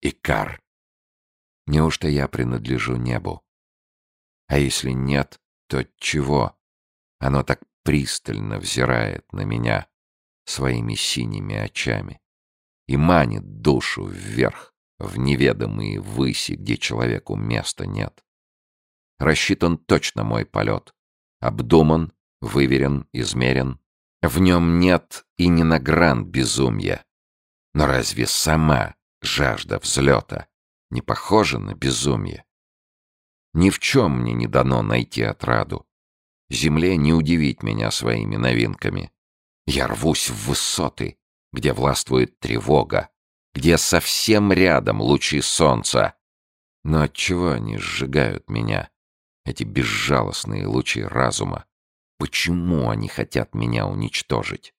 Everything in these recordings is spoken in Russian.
Икар. Неужто я принадлежу небу? А если нет, то чего? Оно так пристально взирает на меня своими синими очами и манит душу вверх, в неведомые выси, где человеку места нет. Рассчитан точно мой полет. Обдуман, выверен, измерен. В нем нет и ни на гран безумия. Но разве сама жажда взлета не похожа на безумие? Ни в чем мне не дано найти отраду. Земле не удивить меня своими новинками. Я рвусь в высоты, где властвует тревога, где совсем рядом лучи солнца. Но отчего они сжигают меня, эти безжалостные лучи разума? Почему они хотят меня уничтожить?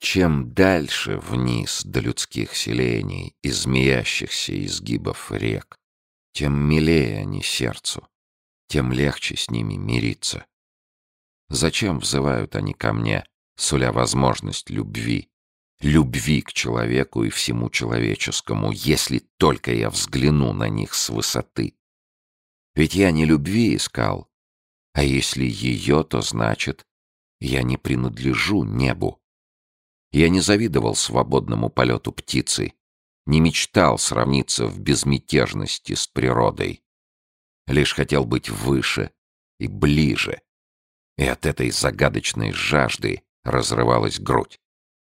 Чем дальше вниз до людских селений и змеящихся изгибов рек, тем милее они сердцу, тем легче с ними мириться. Зачем взывают они ко мне, суля возможность любви? Любви к человеку и всему человеческому, если только я взгляну на них с высоты. Ведь я не любви искал, а если ее, то значит, я не принадлежу небу. Я не завидовал свободному полету птицы, не мечтал сравниться в безмятежности с природой. Лишь хотел быть выше и ближе, и от этой загадочной жажды разрывалась грудь.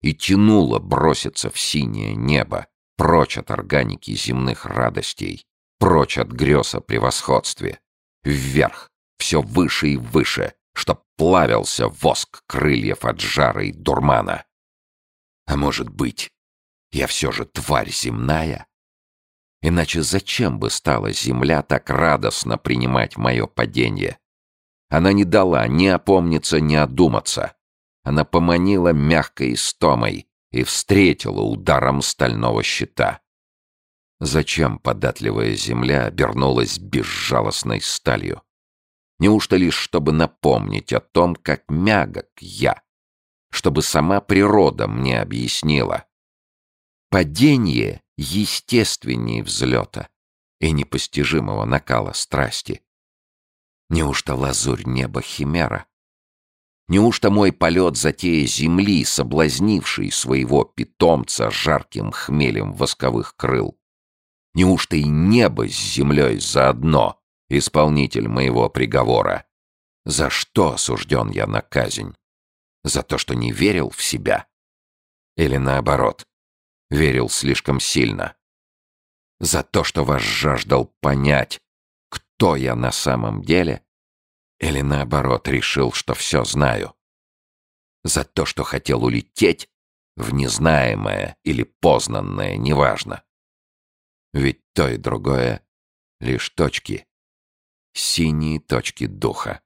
И тянуло броситься в синее небо, прочь от органики земных радостей, прочь от грез о превосходстве, вверх, все выше и выше, чтоб плавился воск крыльев от жара и дурмана. А может быть, я все же тварь земная? Иначе зачем бы стала земля так радостно принимать мое падение? Она не дала ни опомниться, ни одуматься. Она поманила мягкой истомой и встретила ударом стального щита. Зачем податливая земля обернулась безжалостной сталью? Неужто лишь чтобы напомнить о том, как мягок я? Чтобы сама природа мне объяснила. Падение естественнее взлета и непостижимого накала страсти. Неужто лазурь неба химера? Неужто мой полет затея земли, соблазнивший своего питомца жарким хмелем восковых крыл? Неужто и небо с землей заодно, исполнитель моего приговора? За что осужден я на казнь? За то, что не верил в себя? Или наоборот, верил слишком сильно? За то, что вас жаждал понять, кто я на самом деле? Или наоборот, решил, что все знаю? За то, что хотел улететь в незнаемое или познанное, неважно. Ведь то и другое — лишь точки, синие точки духа.